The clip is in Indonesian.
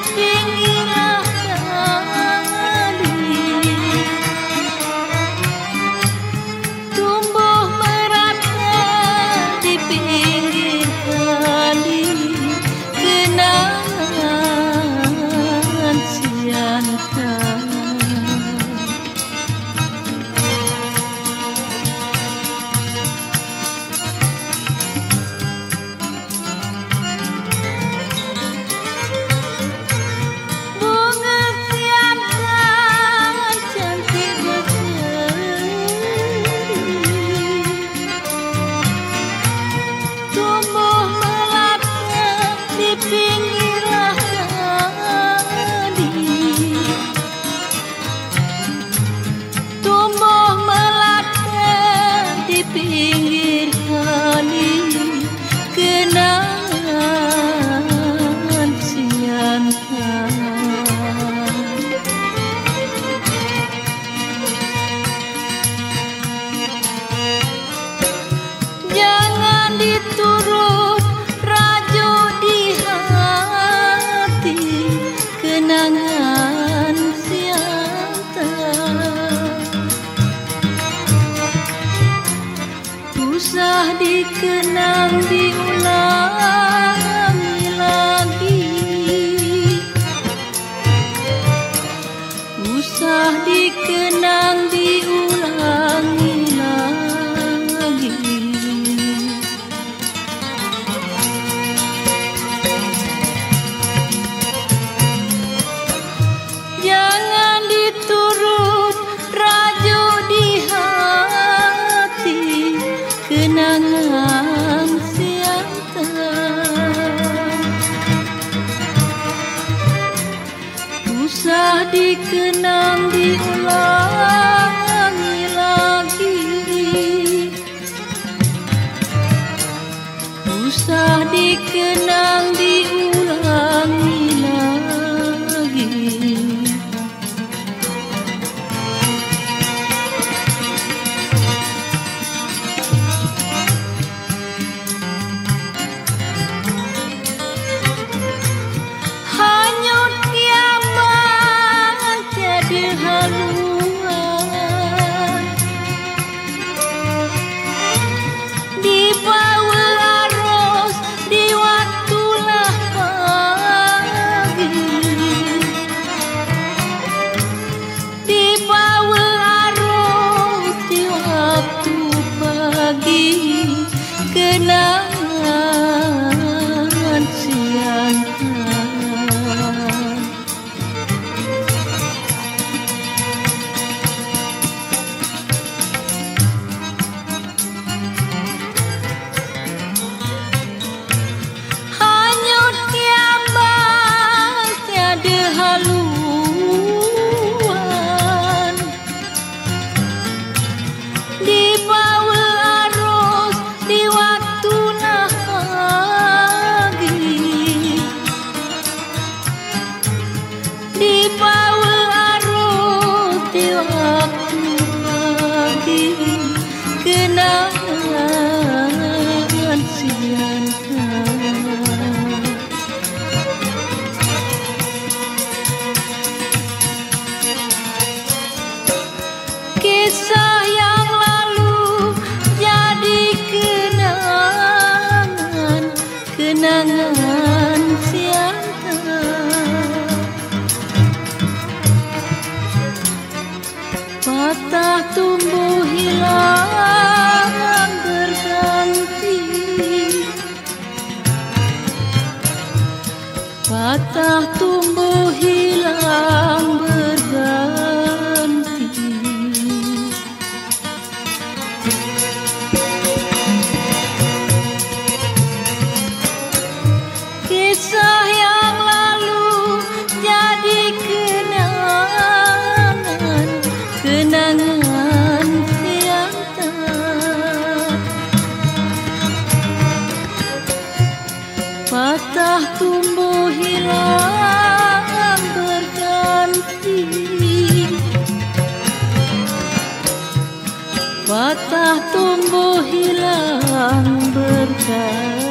keeping you. Dikenang diulangi lagi. Usah dikenang dikenang diulangi lagi. Usah dikenang patah tumbuh hilang berganti. Patah tumbuh hilang berganti.